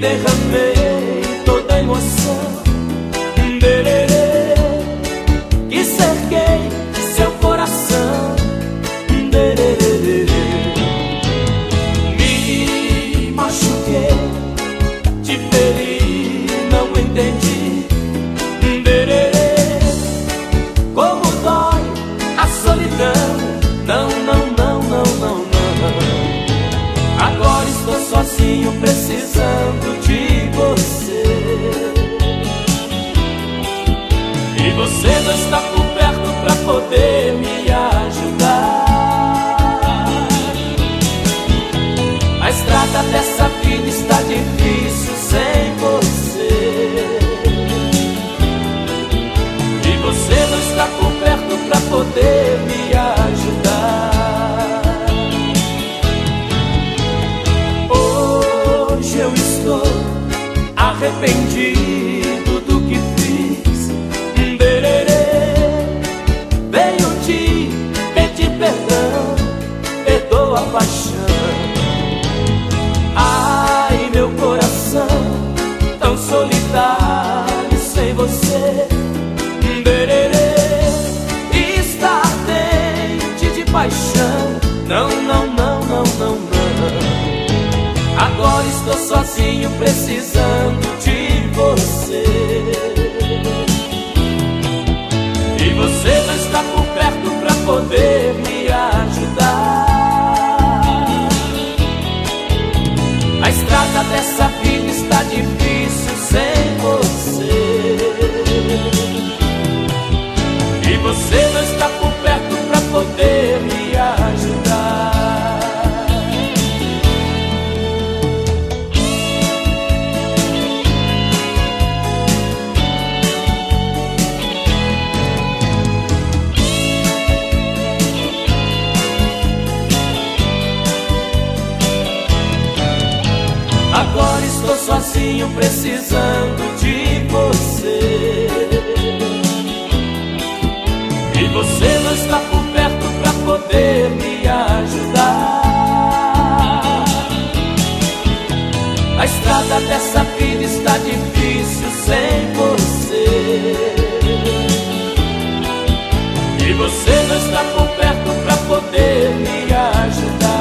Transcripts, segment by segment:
derramei toda a emoção. Dererê, que cerquei seu coração. Dererê, me machuquei, te feri, não entendi. Você não está por perto pra poder me ajudar. A estrada dessa vida está difícil sem você. E você não está por perto pra poder me ajudar. Hoje eu estou arrependido paixão. Ai, meu coração, tão solitário sem você. Dererê, está ardente de paixão. Não, não, não, não, não, não. Agora estou sozinho, precisando de você. E você não está por perto pra poder você não está por perto pra poder me ajudar. Agora estou sozinho, precisando está difícil sem você. E você não está por perto pra poder me ajudar.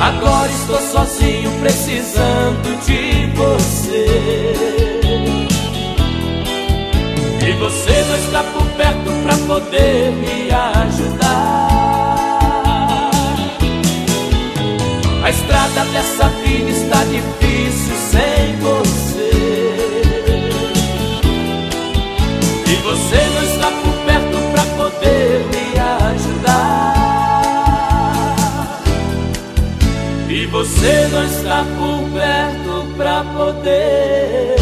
Agora estou sozinho, precisando de você. E você não está por perto pra poder me ajudar. Estrada dessa vida está difícil sem você. E você não está por perto pra poder me ajudar. E você não está por perto pra poder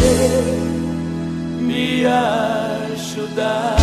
me ajudar.